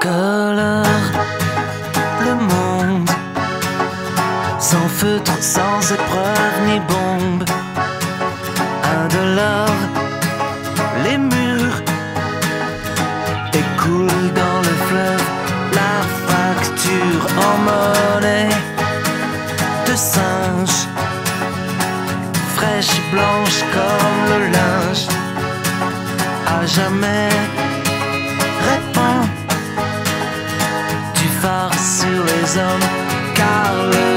colore le monde sans feutre, sans épreuve ni bombe. Un dollar, les murs écoulent dans le fleuve la facture en monnaie de singe, fraîche, blanche comme le linge, à jamais. Cause I'm color.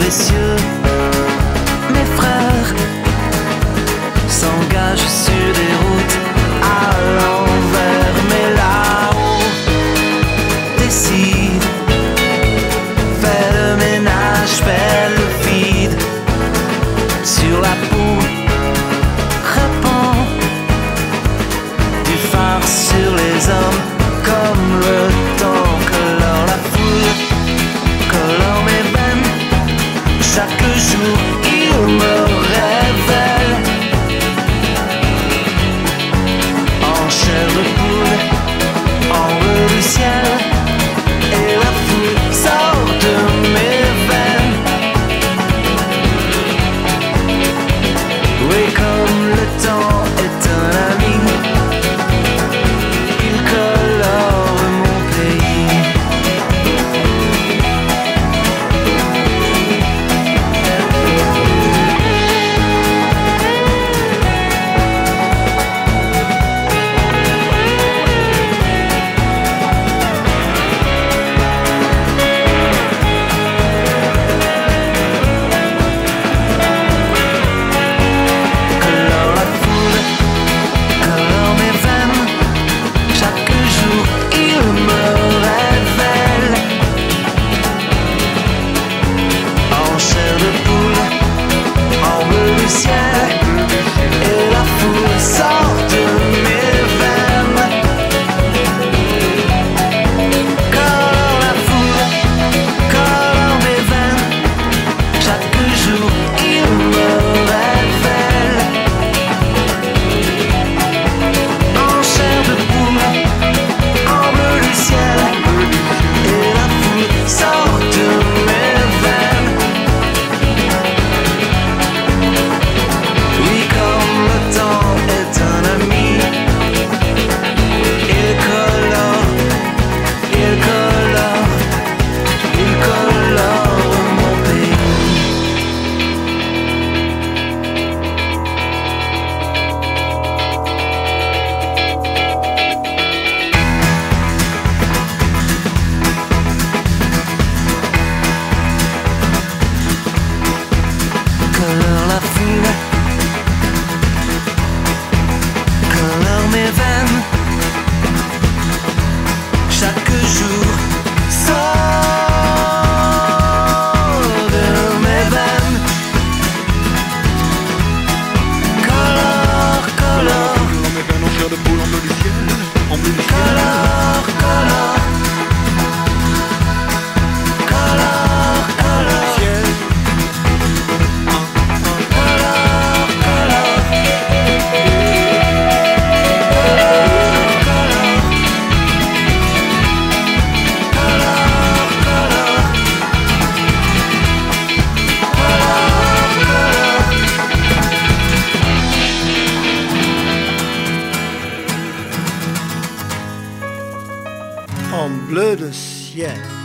les cieux. Mes frères s'engagent sur des en bleu de ciel.